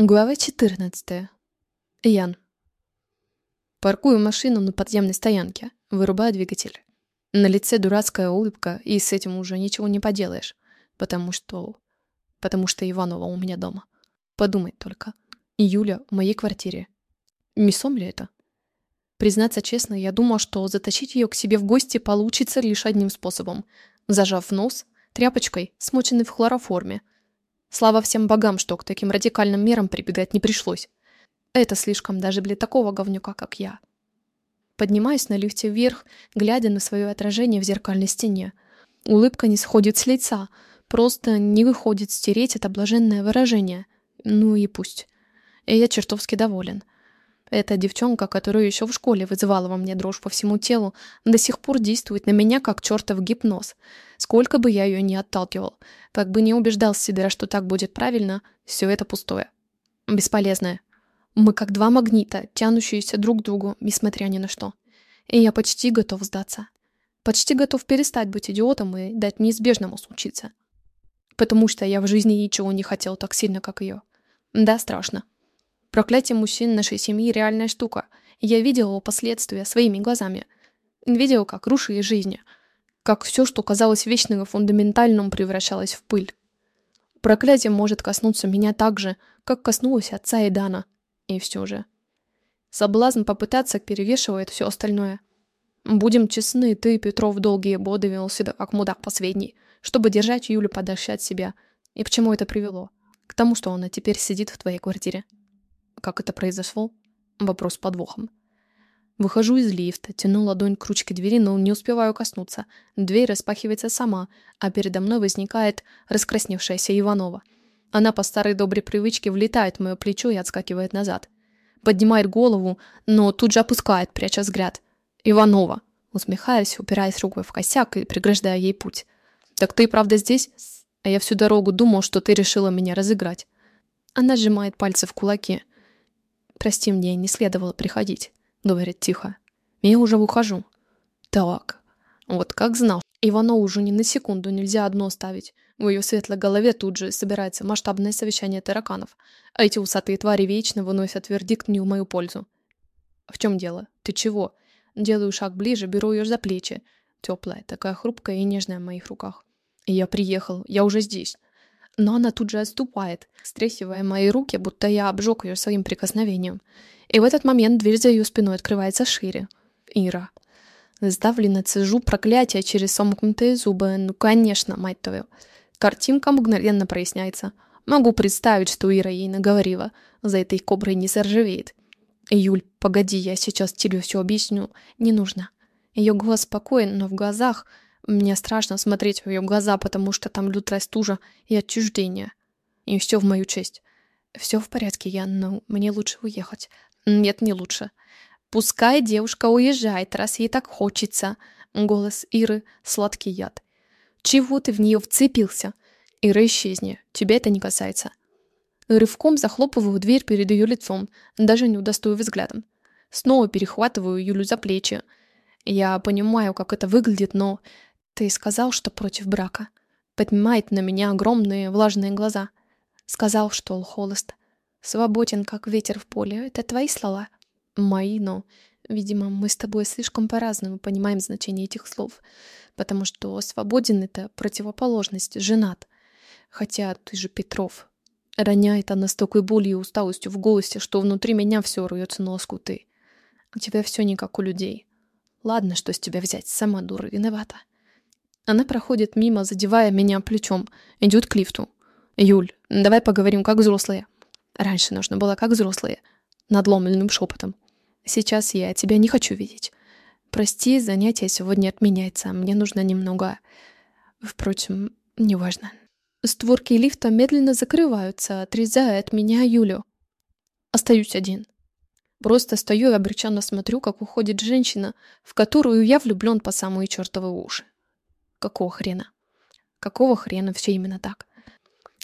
Глава 14. Ян. Паркую машину на подземной стоянке, вырубаю двигатель. На лице дурацкая улыбка, и с этим уже ничего не поделаешь, потому что... потому что Иванова у меня дома. Подумай только. Юля в моей квартире. Мисом ли это? Признаться честно, я думал, что затащить ее к себе в гости получится лишь одним способом. Зажав нос, тряпочкой, смоченной в хлороформе. Слава всем богам, что к таким радикальным мерам прибегать не пришлось. Это слишком даже для такого говнюка, как я. Поднимаюсь на лифте вверх, глядя на свое отражение в зеркальной стене. Улыбка не сходит с лица, просто не выходит стереть это блаженное выражение. Ну и пусть. И я чертовски доволен. Эта девчонка, которую еще в школе вызывала во мне дрожь по всему телу, до сих пор действует на меня как чертов гипноз. Сколько бы я ее ни отталкивал, как бы не убеждал себя, что так будет правильно, все это пустое. Бесполезное. Мы как два магнита, тянущиеся друг к другу, несмотря ни на что. И я почти готов сдаться. Почти готов перестать быть идиотом и дать неизбежному случиться. Потому что я в жизни ничего не хотел так сильно, как ее. Да, страшно. Проклятие мужчин нашей семьи – реальная штука. Я видел его последствия своими глазами. Видел, как рушили жизни. Как все, что казалось вечным и фундаментальным, превращалось в пыль. Проклятие может коснуться меня так же, как коснулось отца и Дана. И все же. Соблазн попытаться перевешивает все остальное. Будем честны, ты, Петров, долгие годы вел себя как мудак последний, чтобы держать Юлю подальше от себя. И к чему это привело? К тому, что она теперь сидит в твоей квартире. Как это произошло? Вопрос подвохом. Выхожу из лифта, тяну ладонь к ручке двери, но не успеваю коснуться. Дверь распахивается сама, а передо мной возникает раскрасневшаяся Иванова. Она по старой доброй привычке влетает в мое плечо и отскакивает назад. Поднимает голову, но тут же опускает, пряча взгляд. «Иванова!» Усмехаясь, упираясь рукой в косяк и преграждая ей путь. «Так ты и правда здесь?» А я всю дорогу думал, что ты решила меня разыграть. Она сжимает пальцы в кулаки. «Прости, мне не следовало приходить», — говорит тихо. «Я уже ухожу». «Так, вот как знал. Иванову уже ни на секунду нельзя одно оставить. В ее светлой голове тут же собирается масштабное совещание тараканов, а эти усатые твари вечно выносят вердикт не в мою пользу. «В чем дело? Ты чего?» Делаю шаг ближе, беру ее за плечи. Теплая, такая хрупкая и нежная в моих руках. Я приехал, я уже здесь но она тут же отступает, стряхивая мои руки, будто я обжег ее своим прикосновением. И в этот момент дверь за ее спиной открывается шире. Ира. Сдавленно цежу проклятие через сомкнутые зубы. Ну, конечно, мать твою. Картинка мгновенно проясняется. Могу представить, что Ира ей наговорила. За этой коброй не заржавеет. Юль, погоди, я сейчас тебе все объясню. Не нужно. Ее голос спокоен, но в глазах мне страшно смотреть в ее глаза, потому что там лютая стужа и отчуждение. И все в мою честь. Все в порядке, я, но мне лучше уехать. Нет, не лучше. Пускай девушка уезжает, раз ей так хочется. Голос Иры — сладкий яд. Чего ты в нее вцепился? Ира, исчезни. Тебя это не касается. Рывком захлопываю дверь перед ее лицом, даже не удостою взглядом. Снова перехватываю Юлю за плечи. Я понимаю, как это выглядит, но ты сказал, что против брака. Поднимает на меня огромные влажные глаза. Сказал, что он холост. Свободен, как ветер в поле. Это твои слова? Мои, но... Видимо, мы с тобой слишком по-разному понимаем значение этих слов. Потому что свободен — это противоположность, женат. Хотя ты же Петров. Роняет она с такой болью и усталостью в голосе, что внутри меня все рвется на лоскуты. У тебя все не как у людей. Ладно, что с тебя взять, сама дура виновата. Она проходит мимо, задевая меня плечом. Идет к лифту. «Юль, давай поговорим как взрослые». Раньше нужно было как взрослые. Надломленным шепотом. Сейчас я тебя не хочу видеть. Прости, занятие сегодня отменяется. Мне нужно немного... Впрочем, неважно. Створки лифта медленно закрываются, отрезая от меня Юлю. Остаюсь один. Просто стою и обреченно смотрю, как уходит женщина, в которую я влюблен по самые чертовы уши. Какого хрена? Какого хрена все именно так?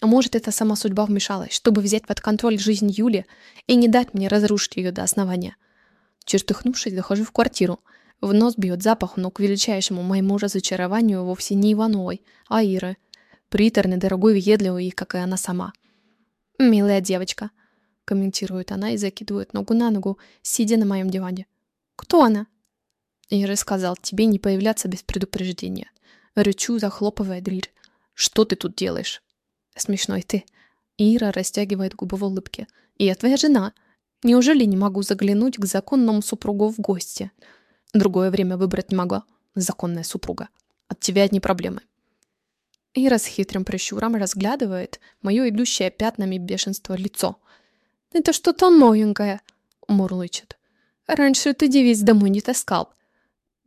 А может, это сама судьба вмешалась, чтобы взять под контроль жизнь Юли и не дать мне разрушить ее до основания? Чертыхнувшись, захожу в квартиру. В нос бьет запах, но к величайшему моему разочарованию вовсе не Ивановой, а Иры. Приторный, дорогой, въедливый, как и она сама. «Милая девочка». комментирует она и закидывает ногу на ногу, сидя на моем диване. Кто она? Я сказал тебе не появляться без предупреждения. Рычу, захлопывая дверь. Что ты тут делаешь? Смешной ты. Ира растягивает губы в улыбке. Я твоя жена. Неужели не могу заглянуть к законному супругу в гости? Другое время выбрать не могла. Законная супруга. От тебя одни проблемы. Ира с хитрым прищуром разглядывает мое идущее пятнами бешенства лицо. «Это что-то новенькое», — мурлычет. «Раньше ты девиц домой не таскал».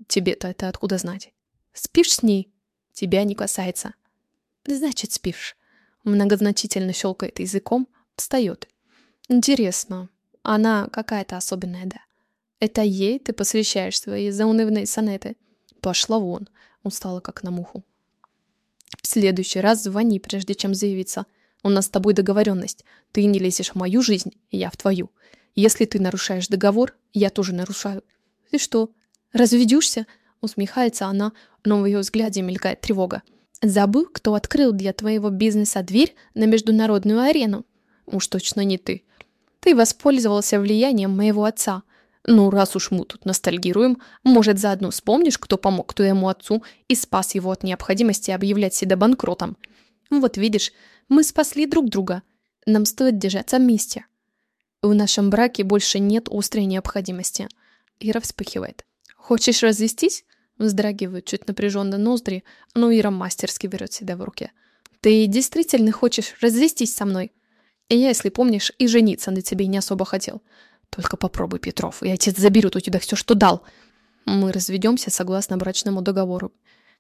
«Тебе-то это откуда знать?» «Спишь с ней?» «Тебя не касается». «Значит, спишь». Многозначительно щелкает языком, встает. «Интересно, она какая-то особенная, да? Это ей ты посвящаешь свои заунывные сонеты?» «Пошла вон», устала как на муху. В следующий раз звони, прежде чем заявиться. У нас с тобой договоренность. Ты не лезешь в мою жизнь, я в твою. Если ты нарушаешь договор, я тоже нарушаю. Ты что, разведешься? Усмехается она, но в ее взгляде мелькает тревога. Забыл, кто открыл для твоего бизнеса дверь на международную арену? Уж точно не ты. Ты воспользовался влиянием моего отца – ну, раз уж мы тут ностальгируем, может, заодно вспомнишь, кто помог твоему отцу и спас его от необходимости объявлять себя банкротом. Вот видишь, мы спасли друг друга. Нам стоит держаться вместе. В нашем браке больше нет острой необходимости. Ира вспыхивает. Хочешь развестись? Вздрагивают чуть напряженно ноздри, но Ира мастерски берет себя в руки. Ты действительно хочешь развестись со мной? И я, если помнишь, и жениться на тебе не особо хотел. Только попробуй, Петров, и отец заберет у тебя все, что дал. Мы разведемся согласно брачному договору.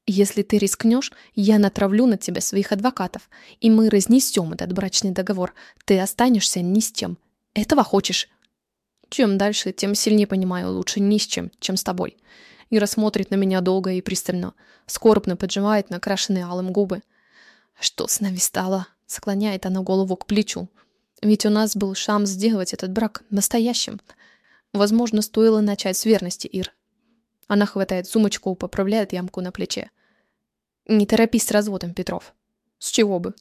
Если ты рискнешь, я натравлю на тебя своих адвокатов, и мы разнесем этот брачный договор. Ты останешься ни с чем. Этого хочешь? Чем дальше, тем сильнее понимаю, лучше ни с чем, чем с тобой. Ира смотрит на меня долго и пристально, скорбно поджимает накрашенные алым губы. Что с нами стало? Склоняет она голову к плечу. Ведь у нас был шанс сделать этот брак настоящим. Возможно, стоило начать с верности, Ир. Она хватает сумочку, поправляет ямку на плече. Не торопись с разводом, Петров. С чего бы?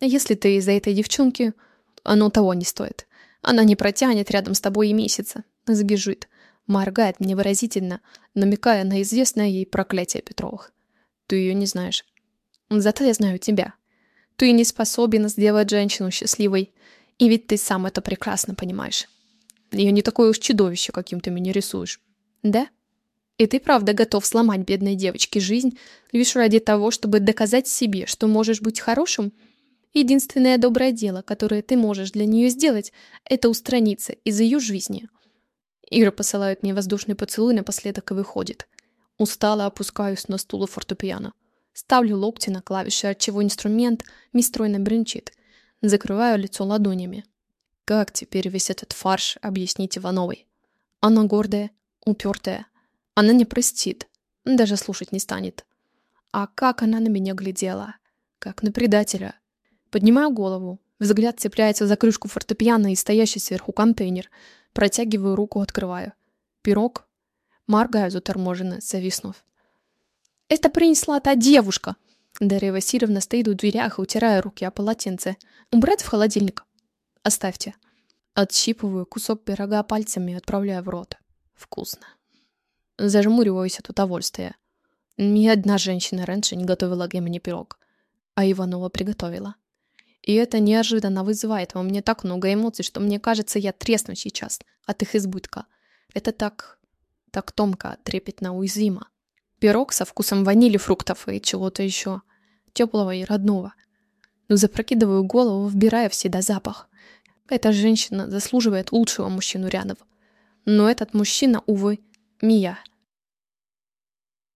Если ты из-за этой девчонки, оно того не стоит. Она не протянет рядом с тобой и месяца. Сбежит. Моргает мне выразительно, намекая на известное ей проклятие Петровых. Ты ее не знаешь. Зато я знаю тебя. Ты не способен сделать женщину счастливой. И ведь ты сам это прекрасно понимаешь. Я не такое уж чудовище, каким ты меня рисуешь. Да? И ты правда готов сломать бедной девочке жизнь лишь ради того, чтобы доказать себе, что можешь быть хорошим? Единственное доброе дело, которое ты можешь для нее сделать, это устраниться из ее жизни. Ира посылает мне воздушный поцелуй напоследок и выходит. Устало опускаюсь на стул у фортепиано. Ставлю локти на клавиши, отчего инструмент нестройно бренчит – Закрываю лицо ладонями. Как теперь весь этот фарш объяснить Ивановой? Она гордая, упертая. Она не простит, даже слушать не станет. А как она на меня глядела? Как на предателя. Поднимаю голову. Взгляд цепляется за крышку фортепиано и стоящий сверху контейнер. Протягиваю руку, открываю. Пирог. Моргаю заторможенно, зависнув. «Это принесла та девушка!» Дарья Васильевна стоит у дверях, утирая руки о полотенце. «Убрать в холодильник?» «Оставьте». Отщипываю кусок пирога пальцами и отправляю в рот. Вкусно. Зажмуриваюсь от удовольствия. Ни одна женщина раньше не готовила для меня пирог, а Иванова приготовила. И это неожиданно вызывает во мне так много эмоций, что мне кажется, я тресну сейчас от их избытка. Это так... так тонко, трепетно, уязвимо. Пирог со вкусом ванили, фруктов и чего-то еще. Теплого и родного. Но запрокидываю голову, вбирая в себя запах. Эта женщина заслуживает лучшего мужчину рядом. Но этот мужчина, увы, Мия –